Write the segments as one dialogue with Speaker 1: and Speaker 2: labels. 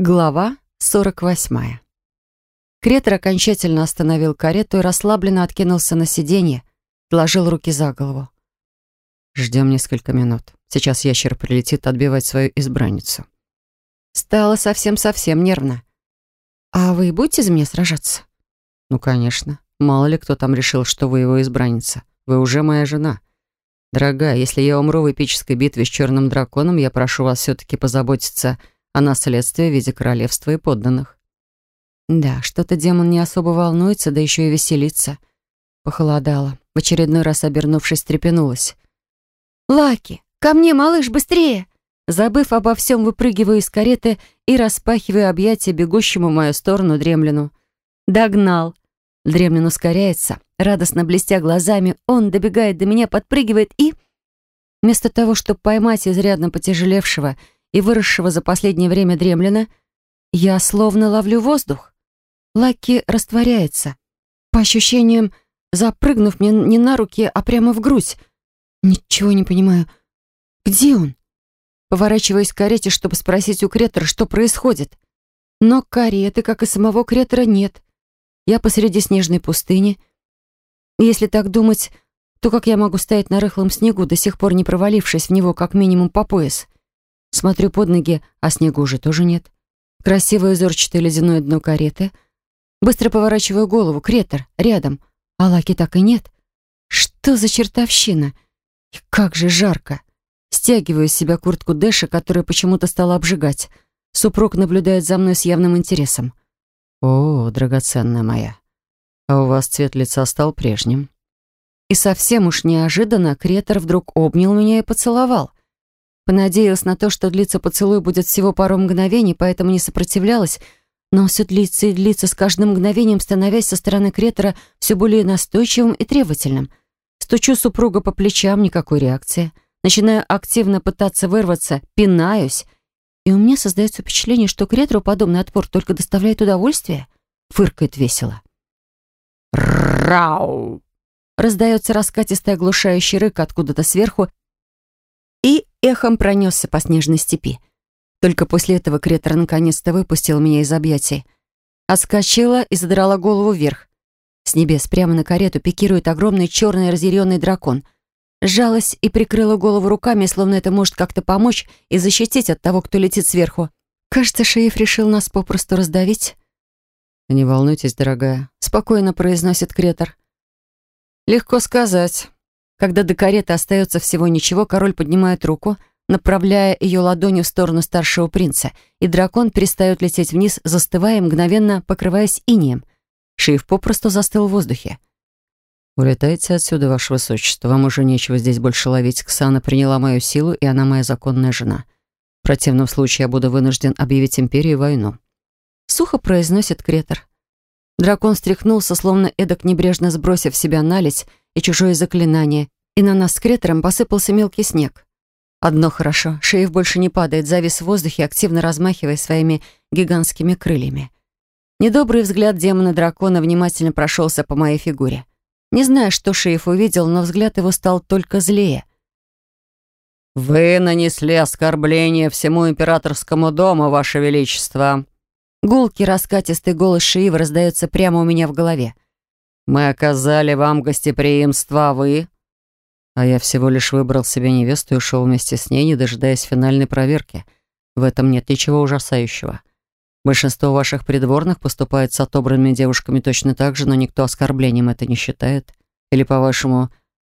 Speaker 1: Глава 48. Кретор окончательно остановил карету и расслабленно откинулся на сиденье, сложил руки за голову. «Ждем несколько минут. Сейчас ящер прилетит отбивать свою избранницу». Стало совсем-совсем нервно. «А вы будете за меня сражаться?» «Ну, конечно. Мало ли кто там решил, что вы его избранница. Вы уже моя жена. Дорогая, если я умру в эпической битве с черным драконом, я прошу вас все-таки позаботиться о а наследстве в виде королевства и подданных. Да, что-то демон не особо волнуется, да еще и веселится. Похолодало. В очередной раз обернувшись, трепенулась. «Лаки, ко мне, малыш, быстрее!» Забыв обо всем, выпрыгиваю из кареты и распахиваю объятия бегущему в мою сторону дремлину. Догнал. Дремлин ускоряется. Радостно блестя глазами, он добегает до меня, подпрыгивает и... Вместо того, чтобы поймать изрядно потяжелевшего и выросшего за последнее время дремлина, я словно ловлю воздух. Лаки растворяется. По ощущениям, запрыгнув мне не на руки, а прямо в грудь. Ничего не понимаю. Где он? Поворачиваюсь к карете, чтобы спросить у Кретора, что происходит. Но кареты, как и самого Кретора, нет. Я посреди снежной пустыни. Если так думать, то как я могу стоять на рыхлом снегу, до сих пор не провалившись в него как минимум по пояс? Смотрю под ноги, а снега уже тоже нет. Красивое узорчатое ледяное дно кареты. Быстро поворачиваю голову. Кретор рядом. А Лаки так и нет. Что за чертовщина? И как же жарко. Стягиваю с себя куртку Дэша, которая почему-то стала обжигать. Супруг наблюдает за мной с явным интересом. «О, драгоценная моя, а у вас цвет лица стал прежним». И совсем уж неожиданно Кретор вдруг обнял меня и поцеловал. Понадеялась на то, что длиться поцелуй будет всего пару мгновений, поэтому не сопротивлялась, но все длится и длится с каждым мгновением, становясь со стороны Кретора все более настойчивым и требовательным. Стучу супруга по плечам, никакой реакции. Начинаю активно пытаться вырваться, пинаюсь. И у меня создается впечатление, что Кретору подобный отпор только доставляет удовольствие. Фыркает весело. «Рау!» Раздается раскатистый оглушающий рык откуда-то сверху, эхом пронесся по снежной степи. Только после этого Кретор наконец-то выпустил меня из объятий. Отскочила и задрала голову вверх. С небес прямо на карету пикирует огромный черный разъяренный дракон. Сжалась и прикрыла голову руками, словно это может как-то помочь и защитить от того, кто летит сверху. Кажется, шеев решил нас попросту раздавить. «Не волнуйтесь, дорогая», — спокойно произносит Кретор. «Легко сказать». Когда до кареты остается всего ничего, король поднимает руку, направляя ее ладонью в сторону старшего принца, и дракон перестает лететь вниз, застывая мгновенно покрываясь инием. Шиев попросту застыл в воздухе. «Улетайте отсюда, ваше высочество. Вам уже нечего здесь больше ловить. Ксана приняла мою силу, и она моя законная жена. В противном случае я буду вынужден объявить империи войну». Сухо произносит Кретор. Дракон встряхнулся, словно эдак небрежно сбросив себя наледь, и чужое заклинание, и на нас с Кретером посыпался мелкий снег. Одно хорошо, Шеев больше не падает, завис в воздухе, активно размахивая своими гигантскими крыльями. Недобрый взгляд демона-дракона внимательно прошелся по моей фигуре. Не знаю, что Шеев увидел, но взгляд его стал только злее. «Вы нанесли оскорбление всему императорскому дому, Ваше Величество!» Гулкий раскатистый голос Шиива раздается прямо у меня в голове. Мы оказали вам гостеприимство, а вы...» А я всего лишь выбрал себе невесту и ушел вместе с ней, не дожидаясь финальной проверки. В этом нет ничего ужасающего. Большинство ваших придворных поступает с отобранными девушками точно так же, но никто оскорблением это не считает. Или, по-вашему,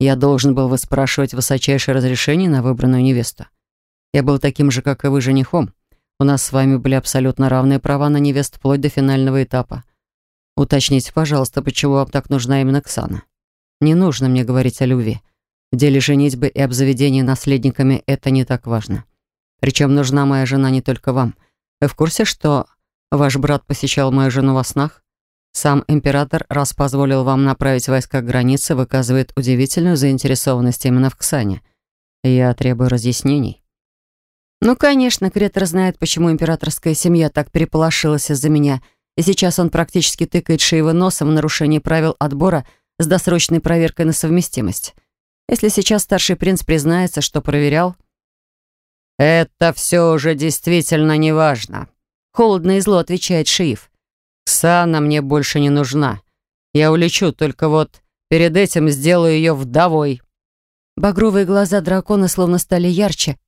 Speaker 1: я должен был выспрашивать высочайшее разрешение на выбранную невесту? Я был таким же, как и вы, женихом. У нас с вами были абсолютно равные права на невест вплоть до финального этапа. Уточните, пожалуйста, почему вам так нужна именно Ксана? Не нужно мне говорить о любви. В деле женитьбы и обзаведения наследниками это не так важно. Причем нужна моя жена не только вам. Вы в курсе, что ваш брат посещал мою жену во снах? Сам император, раз позволил вам направить войска к границе, выказывает удивительную заинтересованность именно в Ксане. Я требую разъяснений. Ну, конечно, Кретор знает, почему императорская семья так переполошилась из-за меня – и сейчас он практически тыкает Шиева носом в нарушении правил отбора с досрочной проверкой на совместимость. Если сейчас старший принц признается, что проверял... «Это все уже действительно неважно», — Холодно и зло отвечает Шиев.
Speaker 2: «Ксана мне больше не нужна. Я улечу, только вот перед этим сделаю ее вдовой».
Speaker 1: Багровые глаза дракона словно стали ярче.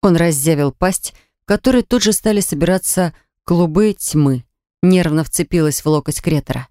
Speaker 1: Он раззявил пасть, в которой тут же стали собираться клубы тьмы. Нервно вцепилась в локоть Кретора.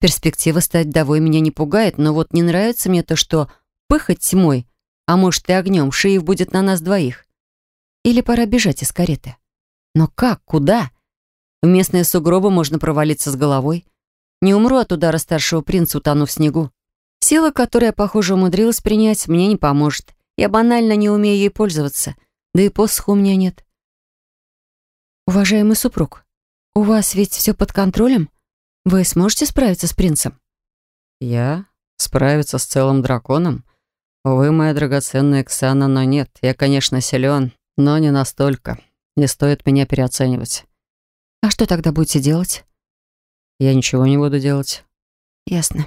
Speaker 1: Перспектива стать вдовой меня не пугает, но вот не нравится мне то, что пыхать тьмой, а может и огнем, Шиев будет на нас двоих. Или пора бежать из кареты. Но как? Куда? В местные сугробы можно провалиться с головой. Не умру от удара старшего принца, утону в снегу. Сила, которую я, похоже, умудрилась принять, мне не поможет. Я банально не умею ей пользоваться. Да и посоха у меня нет. Уважаемый супруг, у вас ведь все под контролем? Вы сможете справиться с принцем?
Speaker 2: Я? Справиться с целым драконом? Увы, моя драгоценная Ксана, но нет. Я, конечно, силен, но не настолько. Не стоит меня переоценивать.
Speaker 1: А что тогда будете делать?
Speaker 2: Я ничего не буду делать.
Speaker 1: Ясно.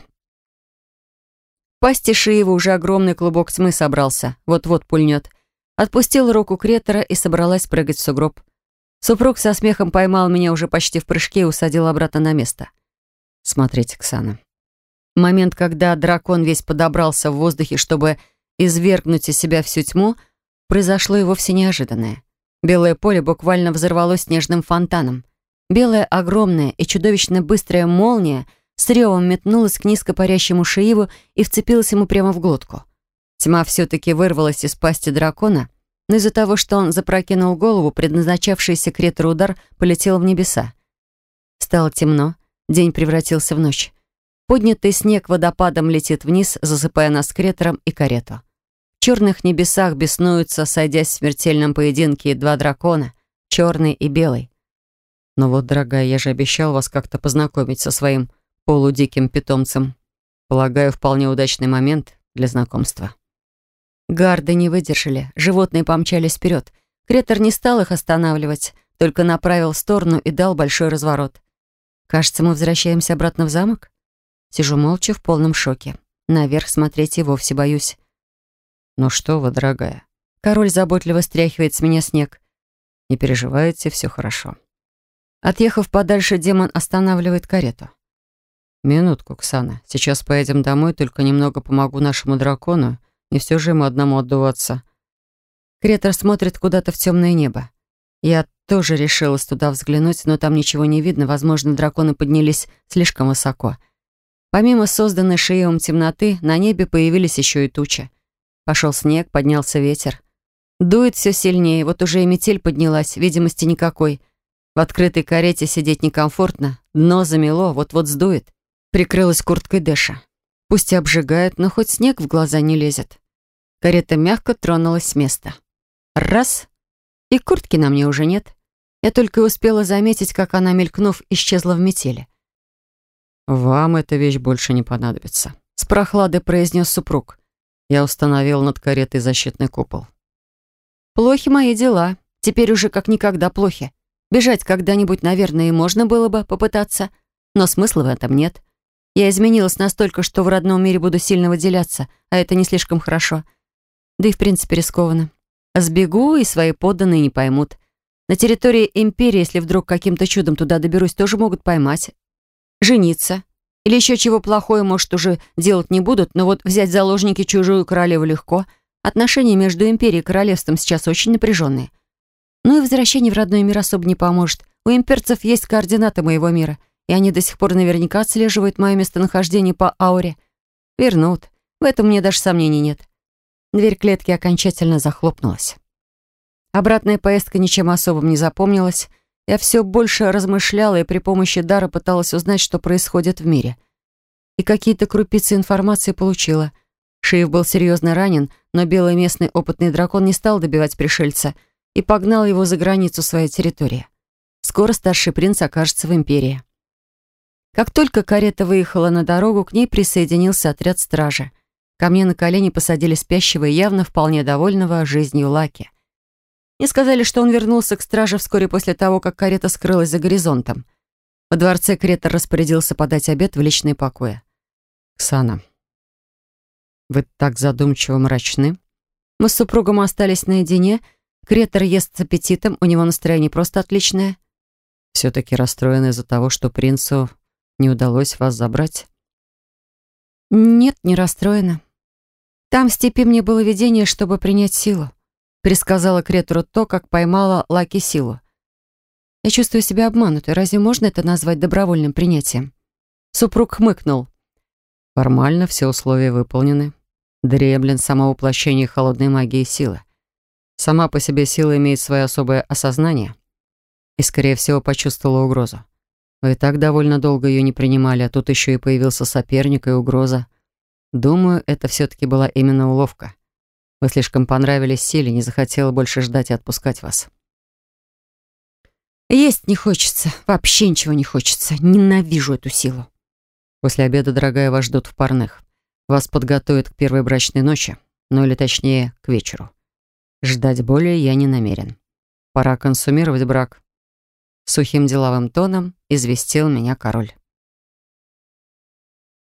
Speaker 1: В пасти Шиева уже огромный клубок тьмы собрался. Вот-вот пульнет. Отпустила руку Кретора и собралась прыгать в сугроб. Супруг со смехом поймал меня уже почти в прыжке и усадил обратно на место. Смотрите, Ксана. Момент, когда дракон весь подобрался в воздухе, чтобы извергнуть из себя всю тьму, произошло и вовсе неожиданное. Белое поле буквально взорвалось снежным фонтаном. Белая огромная и чудовищно быстрая молния с ревом метнулась к низко парящему Шииву и вцепилась ему прямо в глотку. Тьма все-таки вырвалась из пасти дракона, но из-за того, что он запрокинул голову, предназначавшийся к ретру удар полетел в небеса. Стало темно, день превратился в ночь. Поднятый снег водопадом летит вниз, засыпая нас кретером и карету. В черных небесах беснуются, сойдясь в смертельном поединке, два дракона, черный и белый. Но вот, дорогая, я же обещал вас как-то познакомить со своим полудиким питомцем. Полагаю, вполне удачный момент для знакомства. Гарды не выдержали, животные помчались вперед. Кретор не стал их останавливать, только направил в сторону и дал большой разворот. Кажется, мы возвращаемся обратно в замок? Сижу молча в полном шоке. Наверх смотреть и вовсе боюсь.
Speaker 2: «Ну что вы, дорогая?»
Speaker 1: Король заботливо стряхивает с меня снег.
Speaker 2: «Не переживайте, все хорошо».
Speaker 1: Отъехав подальше, демон останавливает карету.
Speaker 2: «Минутку, Ксана. Сейчас поедем домой, только немного помогу нашему дракону. Не все же ему одному отдуваться».
Speaker 1: Кретор смотрит куда-то в темное небо. Я тоже решилась туда взглянуть, но там ничего не видно. Возможно, драконы поднялись слишком высоко. Помимо созданной шеевом темноты, на небе появились еще и тучи. Пошел снег, поднялся ветер. Дует все сильнее, вот уже и метель поднялась, видимости никакой. В открытой карете сидеть некомфортно, дно замело, вот-вот сдует. Прикрылась курткой Дэша. Пусть и обжигает, но хоть снег в глаза не лезет. Карета мягко тронулась с места. Раз — и куртки на мне уже нет. Я только успела заметить, как она, мелькнув, исчезла в метели.
Speaker 2: «Вам эта вещь больше не понадобится», —
Speaker 1: с прохладой произнес супруг.
Speaker 2: Я установил над каретой защитный купол.
Speaker 1: Плохи мои дела. Теперь уже как никогда плохи. Бежать когда-нибудь, наверное, и можно было бы попытаться, но смысла в этом нет. Я изменилась настолько, что в родном мире буду сильно выделяться, а это не слишком хорошо. Да и в принципе рискованно. Сбегу, и свои подданные не поймут. На территории Империи, если вдруг каким-то чудом туда доберусь, тоже могут поймать. Жениться. Или еще чего плохое, может, уже делать не будут, но вот взять заложники чужую королеву легко. Отношения между империей и королевством сейчас очень напряженные. Ну и возвращение в родной мир особо не поможет. У имперцев есть координаты моего мира, и они до сих пор наверняка отслеживают мое местонахождение по ауре. Вернут. В этом мне даже сомнений нет. Дверь клетки окончательно захлопнулась. Обратная поездка ничем особым не запомнилась, я все больше размышляла и при помощи дара пыталась узнать, что происходит в мире. И какие-то крупицы информации получила. Шиев был серьезно ранен, но белый местный опытный дракон не стал добивать пришельца и погнал его за границу своей территории. Скоро старший принц окажется в империи. Как только карета выехала на дорогу, к ней присоединился отряд стражи. Ко мне на колени посадили спящего и явно вполне довольного жизнью Лаки. Мне сказали, что он вернулся к страже вскоре после того, как карета скрылась за горизонтом. Во дворце Кретор распорядился подать обед в личные покои.
Speaker 2: «Ксана, вы так задумчиво мрачны?»
Speaker 1: Мы с супругом остались наедине. Кретор ест с аппетитом, у него настроение просто отличное.
Speaker 2: Все-таки расстроены из-за того, что принцу не удалось вас забрать?
Speaker 1: Нет, не расстроена. Там в степи мне было видение, чтобы принять силу. Пересказала Кретору то, как поймала Лаки силу. Я чувствую себя обманутой. Разве можно это назвать добровольным принятием? Супруг хмыкнул.
Speaker 2: Формально все условия выполнены. Дреблен — само воплощение холодной магии силы. Сама по себе сила имеет свое особое осознание и, скорее всего, почувствовала угрозу. Вы и так довольно долго ее не принимали, а тут еще и появился соперник и угроза. Думаю, это все-таки была именно уловка. Вы слишком понравились силе, не захотела больше ждать и отпускать вас.
Speaker 1: Есть не хочется, вообще ничего не хочется. Ненавижу эту силу.
Speaker 2: После обеда, дорогая, вас ждут в парных. Вас подготовят к первой брачной ночи, ну или точнее, к вечеру. Ждать более я не намерен. Пора консумировать брак. Сухим деловым тоном известил меня король.